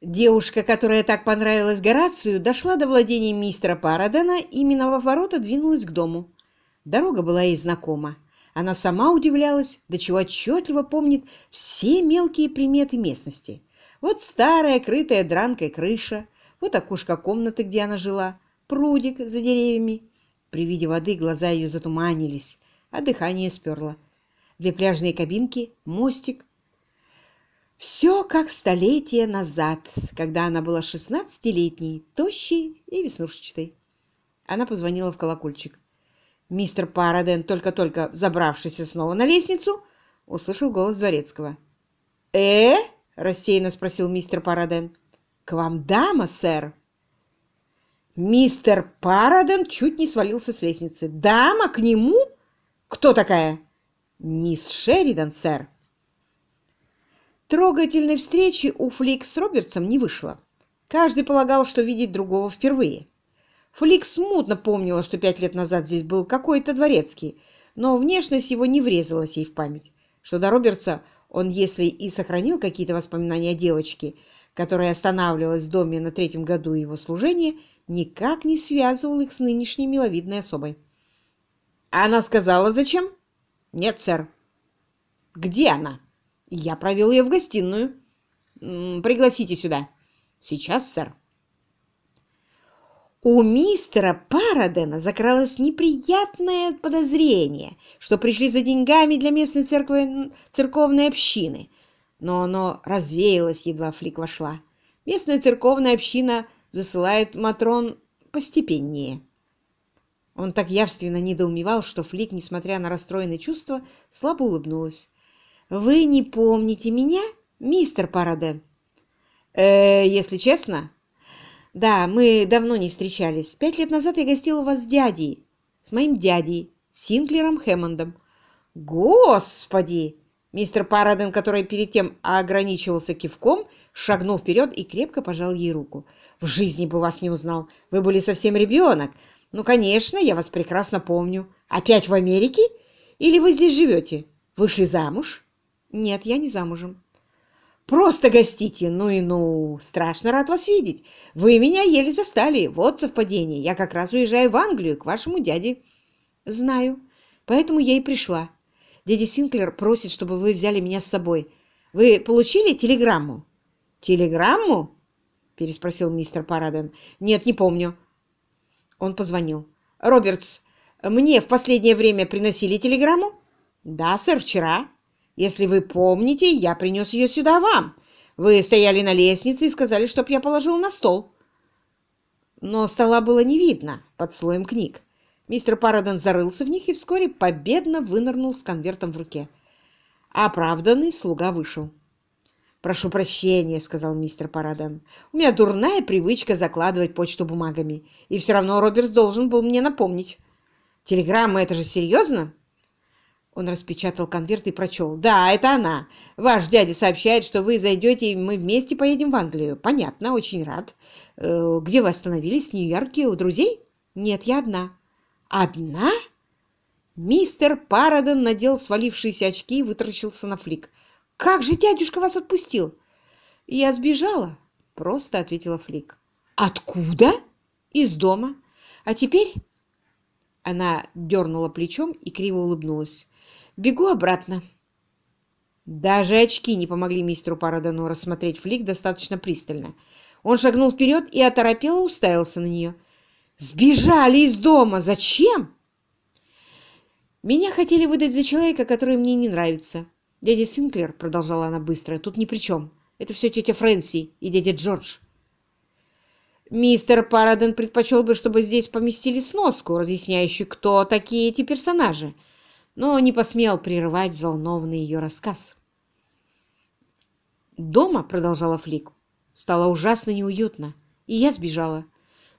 Девушка, которая так понравилась Горацию, дошла до владения мистера Парадена и, миновав ворота, двинулась к дому. Дорога была ей знакома. Она сама удивлялась, до чего отчетливо помнит все мелкие приметы местности. Вот старая, крытая дранкой крыша, вот окошко комнаты, где она жила, прудик за деревьями. При виде воды глаза ее затуманились, а дыхание сперло. Две пляжные кабинки, мостик, все как столетия назад, когда она была шестнадцатилетней, тощей и веснушчатой. Она позвонила в колокольчик. Мистер Параден, только-только забравшийся снова на лестницу, услышал голос дворецкого. «Э?» — рассеянно спросил мистер Параден. «К вам дама, сэр!» Мистер Параден чуть не свалился с лестницы. «Дама к нему? Кто такая?» «Мисс Шеридан, сэр». Трогательной встречи у Флик с Робертсом не вышло. Каждый полагал, что видит другого впервые. Флик смутно помнила, что пять лет назад здесь был какой-то дворецкий, но внешность его не врезалась ей в память. Что до Робертса он, если и сохранил какие-то воспоминания о девочке, которая останавливалась в доме на третьем году его служения, никак не связывал их с нынешней миловидной особой. «Она сказала, зачем?» «Нет, сэр». «Где она?» Я провел ее в гостиную. Пригласите сюда. Сейчас, сэр. У мистера Парадена закралось неприятное подозрение, что пришли за деньгами для местной церкви, церковной общины, но оно развеялось, едва Флик вошла. Местная церковная община засылает Матрон постепеннее. Он так явственно недоумевал, что Флик, несмотря на расстроенные чувства, слабо улыбнулась. Вы не помните меня, мистер Параден? Э, если честно? Да, мы давно не встречались. Пять лет назад я гостила у вас с дядей, с моим дядей, Синклером Хэммондом. Господи! Мистер Параден, который перед тем ограничивался кивком, шагнул вперед и крепко пожал ей руку. «В жизни бы вас не узнал. Вы были совсем ребенок. Ну, конечно, я вас прекрасно помню. Опять в Америке? Или вы здесь живете? Вышли замуж?» Нет, я не замужем. Просто гостите, ну и ну. Страшно рад вас видеть. Вы меня еле застали. Вот совпадение. Я как раз уезжаю в Англию к вашему дяде. Знаю. Поэтому я и пришла. Дядя Синклер просит, чтобы вы взяли меня с собой. Вы получили телеграмму? Телеграмму? Переспросил мистер Параден. Нет, не помню. Он позвонил. Робертс, мне в последнее время приносили телеграмму? Да, сэр, вчера. Если вы помните, я принес ее сюда вам. Вы стояли на лестнице и сказали, чтоб я положил на стол. Но стола было не видно под слоем книг. Мистер Параден зарылся в них и вскоре победно вынырнул с конвертом в руке. Оправданный слуга вышел. «Прошу прощения», — сказал мистер Параден. «У меня дурная привычка закладывать почту бумагами, и все равно Робертс должен был мне напомнить. Телеграмма — это же серьезно?» Он распечатал конверт и прочел. «Да, это она. Ваш дядя сообщает, что вы зайдете, и мы вместе поедем в Англию. Понятно, очень рад. Э, где вы остановились? В Нью-Йорке? У друзей?» «Нет, я одна». «Одна?» Мистер Парадон надел свалившиеся очки и вытаращился на флик. «Как же дядюшка вас отпустил?» «Я сбежала», — просто ответила Флик. «Откуда?» «Из дома. А теперь...» Она дернула плечом и криво улыбнулась. Бегу обратно. Даже очки не помогли мистеру Парадону рассмотреть флик достаточно пристально. Он шагнул вперед и оторопело уставился на нее. «Сбежали из дома! Зачем?» «Меня хотели выдать за человека, который мне не нравится. Дядя Синклер, — продолжала она быстро, — тут ни при чем. Это все тетя Фрэнси и дядя Джордж». Мистер Параден предпочел бы, чтобы здесь поместили сноску, разъясняющую, кто такие эти персонажи но не посмел прерывать взволнованный ее рассказ. «Дома», — продолжала Флик, — «стало ужасно неуютно, и я сбежала.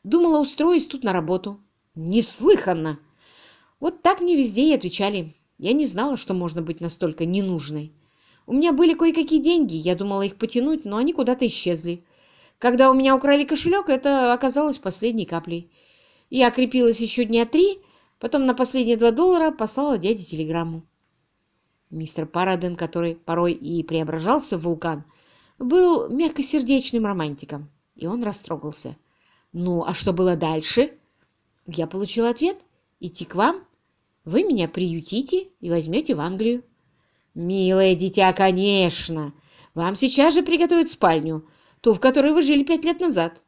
Думала, устроюсь тут на работу. Неслыханно!» Вот так мне везде и отвечали. Я не знала, что можно быть настолько ненужной. У меня были кое-какие деньги, я думала их потянуть, но они куда-то исчезли. Когда у меня украли кошелек, это оказалось последней каплей. Я окрепилась еще дня три, Потом на последние два доллара послала дяде телеграмму. Мистер Параден, который порой и преображался в вулкан, был мягкосердечным романтиком, и он растрогался. Ну, а что было дальше? Я получил ответ. Идти к вам. Вы меня приютите и возьмете в Англию. Милое дитя, конечно. Вам сейчас же приготовят спальню, ту, в которой вы жили пять лет назад.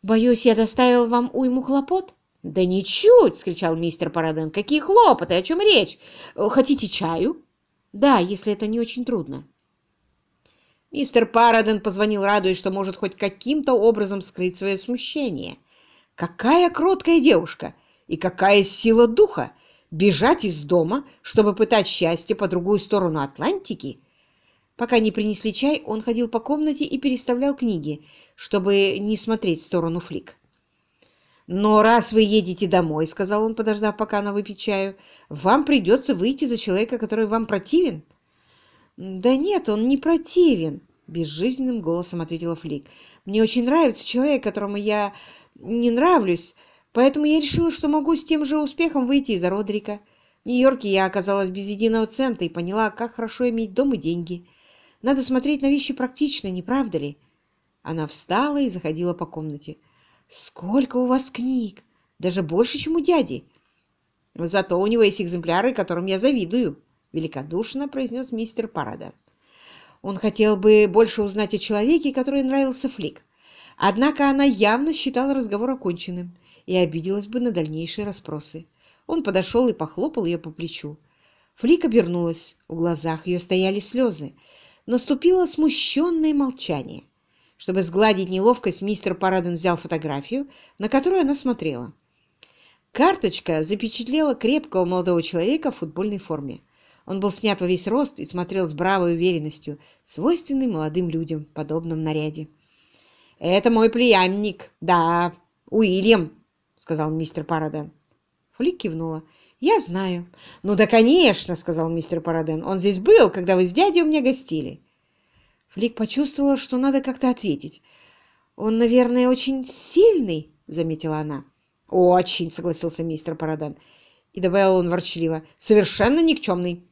Боюсь, я доставил вам уйму хлопот? Да ничуть, — скричал мистер Параден. Какие хлопоты, о чем речь? Хотите чаю? Да, если это не очень трудно. Мистер Параден позвонил, радуясь, что может хоть каким-то образом скрыть свое смущение. Какая кроткая девушка и какая сила духа бежать из дома, чтобы пытать счастье по другую сторону Атлантики. Пока не принесли чай, он ходил по комнате и переставлял книги, чтобы не смотреть в сторону Флик. «Но раз вы едете домой, — сказал он, подождав, пока она выпьет чаю, — вам придется выйти за человека, который вам противен». «Да нет, он не противен», — безжизненным голосом ответила Флик. «Мне очень нравится человек, которому я не нравлюсь, поэтому я решила, что могу с тем же успехом выйти из-за Родрика. В Нью-Йорке я оказалась без единого цента и поняла, как хорошо иметь дом и деньги. Надо смотреть на вещи практично, не правда ли?» Она встала и заходила по комнате. «Сколько у вас книг! Даже больше, чем у дяди!» «Зато у него есть экземпляры, которым я завидую», — великодушно произнес мистер Парада. Он хотел бы больше узнать о человеке, который нравился Флик. Однако она явно считала разговор оконченным и обиделась бы на дальнейшие расспросы. Он подошел и похлопал ее по плечу. Флик обернулась, в глазах ее стояли слезы. Наступило смущенное молчание. Чтобы сгладить неловкость, мистер Параден взял фотографию, на которую она смотрела. Карточка запечатлела крепкого молодого человека в футбольной форме. Он был снят во весь рост и смотрел с бравой уверенностью, свойственной молодым людям в подобном наряде. «Это мой племянник, да, Уильям», — сказал мистер Параден. Флик кивнула. «Я знаю». «Ну да, конечно», — сказал мистер Параден. «Он здесь был, когда вы с дядей у меня гостили». Флик почувствовала, что надо как-то ответить. «Он, наверное, очень сильный», — заметила она. «Очень», — согласился мистер Парадан. И добавил он ворчливо. «Совершенно никчемный».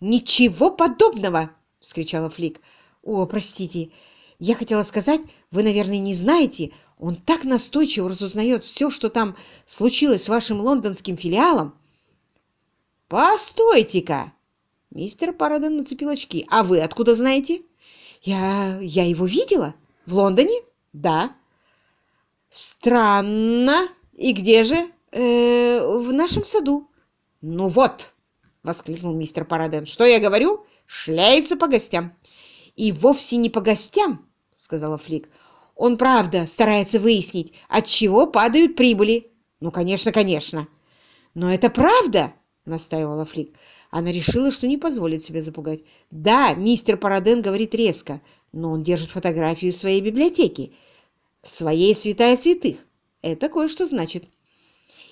«Ничего подобного!» — вскричала Флик. «О, простите, я хотела сказать, вы, наверное, не знаете, он так настойчиво разузнает все, что там случилось с вашим лондонским филиалом». «Постойте-ка!» Мистер Параден нацепил очки. «А вы откуда знаете?» Я... я его видела? В Лондоне? Да. Странно. И где же? Э, в нашем саду. Ну вот, воскликнул мистер Параден. Что я говорю? Шляется по гостям. И вовсе не по гостям, сказала Флик. Он, правда, старается выяснить, от чего падают прибыли. Ну, конечно, конечно. Но это правда, настаивала Флик. Она решила, что не позволит себя запугать. «Да, мистер Параден говорит резко, но он держит фотографию в своей библиотеке, своей святая святых. Это кое-что значит.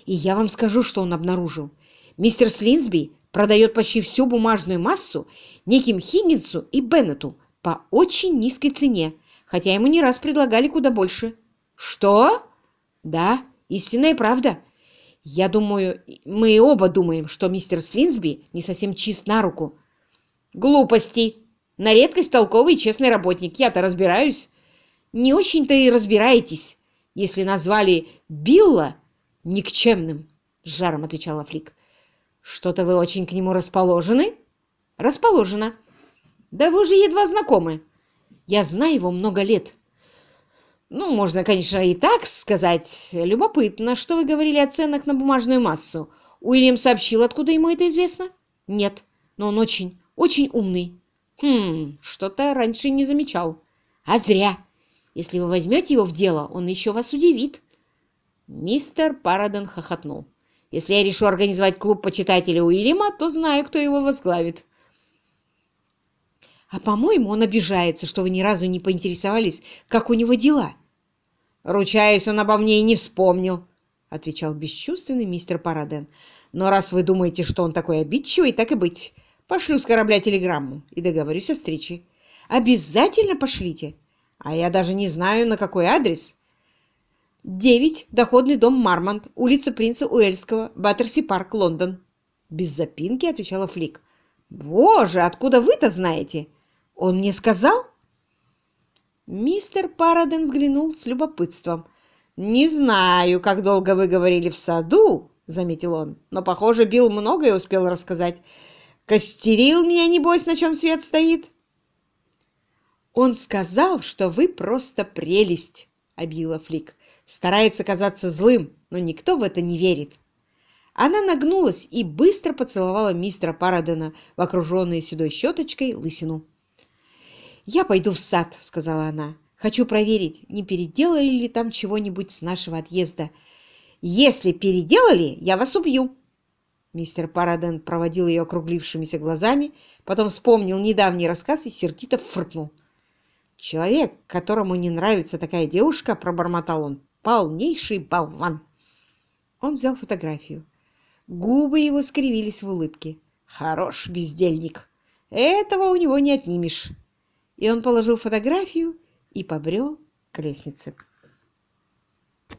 И я вам скажу, что он обнаружил. Мистер Слинсби продает почти всю бумажную массу неким Хиггинсу и Беннету по очень низкой цене, хотя ему не раз предлагали куда больше. Что? Да, истинная правда. Я думаю, мы оба думаем, что мистер Слинсби не совсем чист на руку. Глупости. На редкость толковый и честный работник. Я-то разбираюсь. Не очень-то и разбираетесь, если назвали Билла никчемным, — жаром отвечала Флик. Что-то вы очень к нему расположены? Расположена. Да вы же едва знакомы. Я знаю его много лет. Ну, можно, конечно, и так сказать. Любопытно, что вы говорили о ценах на бумажную массу. Уильям сообщил, откуда ему это известно? Нет, но он очень, очень умный. Хм, что-то раньше не замечал. А зря. Если вы возьмете его в дело, он еще вас удивит. Мистер Параден хохотнул. Если я решу организовать клуб почитателей Уильяма, то знаю, кто его возглавит. А, по-моему, он обижается, что вы ни разу не поинтересовались, как у него дела. «Ручаюсь, он обо мне и не вспомнил», — отвечал бесчувственный мистер Параден. «Но раз вы думаете, что он такой обидчивый, так и быть. Пошлю с корабля телеграмму и договорюсь о встрече. Обязательно пошлите. А я даже не знаю, на какой адрес». «Девять, доходный дом Мармонт, улица принца Уэльского, Баттерси парк, Лондон». Без запинки отвечала Флик. «Боже, откуда вы-то знаете? Он мне сказал?» Мистер Параден взглянул с любопытством. «Не знаю, как долго вы говорили в саду», — заметил он, «но, похоже, Билл многое успел рассказать. Костерил меня, небось, на чем свет стоит?» «Он сказал, что вы просто прелесть», — объявила Флик. «Старается казаться злым, но никто в это не верит». Она нагнулась и быстро поцеловала мистера Парадена в окруженную седой щеточкой лысину. «Я пойду в сад», — сказала она. «Хочу проверить, не переделали ли там чего-нибудь с нашего отъезда. Если переделали, я вас убью». Мистер Параден проводил ее округлившимися глазами, потом вспомнил недавний рассказ и сердито фыркнул. «Человек, которому не нравится такая девушка, — пробормотал он, — полнейший болван». Он взял фотографию. Губы его скривились в улыбке. «Хорош бездельник. Этого у него не отнимешь». И он положил фотографию и побрел к лестнице.